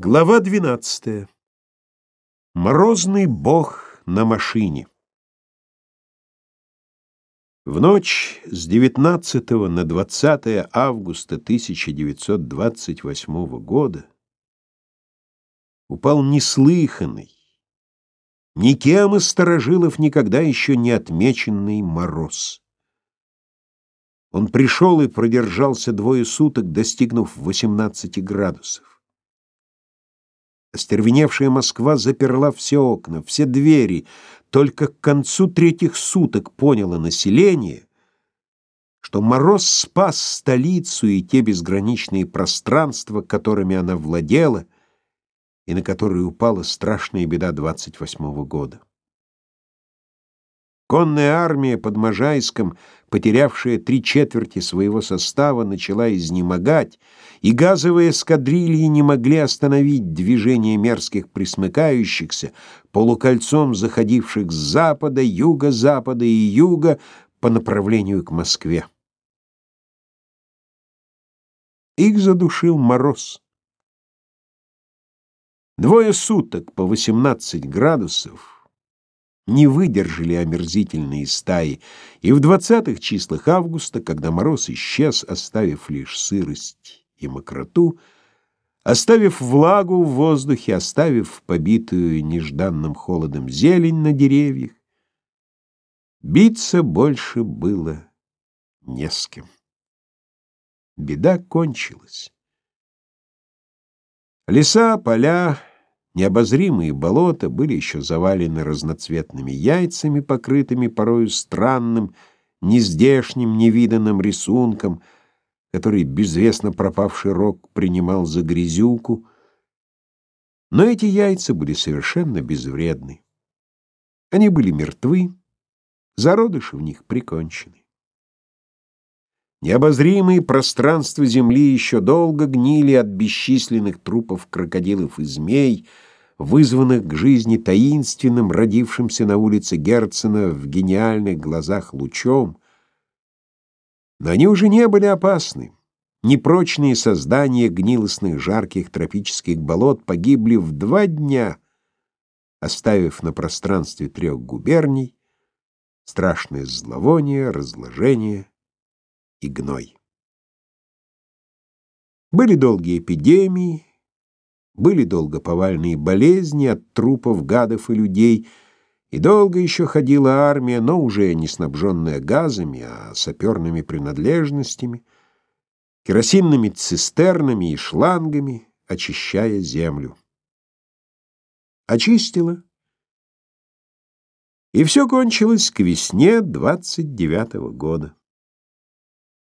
Глава 12. Морозный бог на машине. В ночь с 19 на 20 августа 1928 года упал неслыханный, никем из сторожилов никогда еще не отмеченный мороз. Он пришел и продержался двое суток, достигнув 18 градусов. Остервеневшая Москва заперла все окна, все двери. Только к концу третьих суток поняло население, что мороз спас столицу и те безграничные пространства, которыми она владела, и на которые упала страшная беда 28-го года. Конная армия под Можайском, потерявшая три четверти своего состава, начала изнемогать, и газовые эскадрильи не могли остановить движение мерзких присмыкающихся, полукольцом заходивших с запада, юго-запада и юга по направлению к Москве. Их задушил мороз. Двое суток по 18 градусов — не выдержали омерзительные стаи, и в двадцатых числах августа, когда мороз исчез, оставив лишь сырость и мокроту, оставив влагу в воздухе, оставив побитую нежданным холодом зелень на деревьях, биться больше было не с кем. Беда кончилась. Леса, поля, Необозримые болота были еще завалены разноцветными яйцами, покрытыми порою странным, нездешним, невиданным рисунком, который безвестно пропавший рог принимал за грязюку. Но эти яйца были совершенно безвредны. Они были мертвы, зародыши в них прикончены. Необозримые пространства земли еще долго гнили от бесчисленных трупов крокодилов и змей, вызванных к жизни таинственным, родившимся на улице Герцена в гениальных глазах лучом. Но они уже не были опасны. Непрочные создания гнилостных жарких тропических болот погибли в два дня, оставив на пространстве трех губерний страшное зловоние, разложение и гной. Были долгие эпидемии, были долго повальные болезни от трупов гадов и людей, и долго еще ходила армия, но уже не снабженная газами, а саперными принадлежностями, керосинными цистернами и шлангами, очищая землю. Очистила. И все кончилось к весне двадцать девятого года.